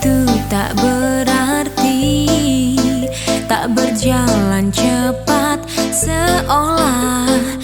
itu tak berarti Tak berjalan cepat seolah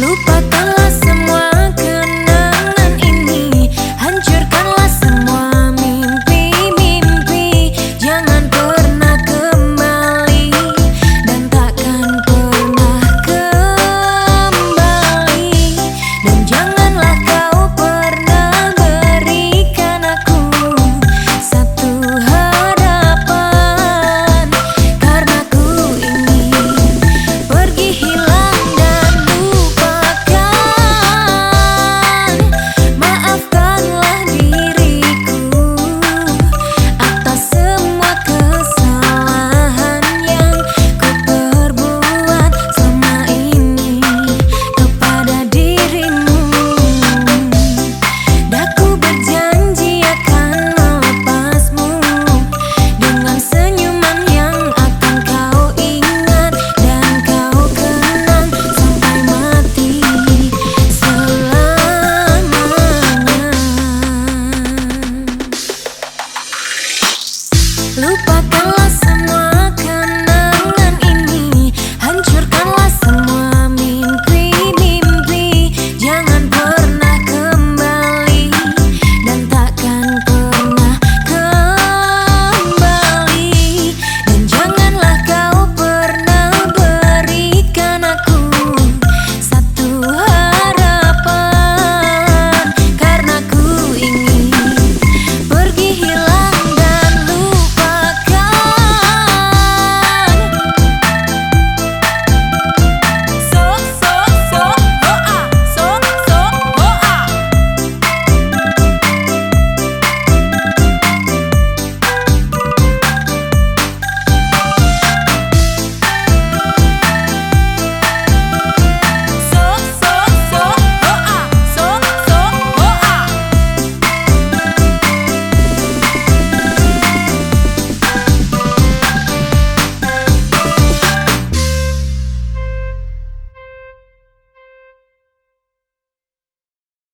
ropa. lupakan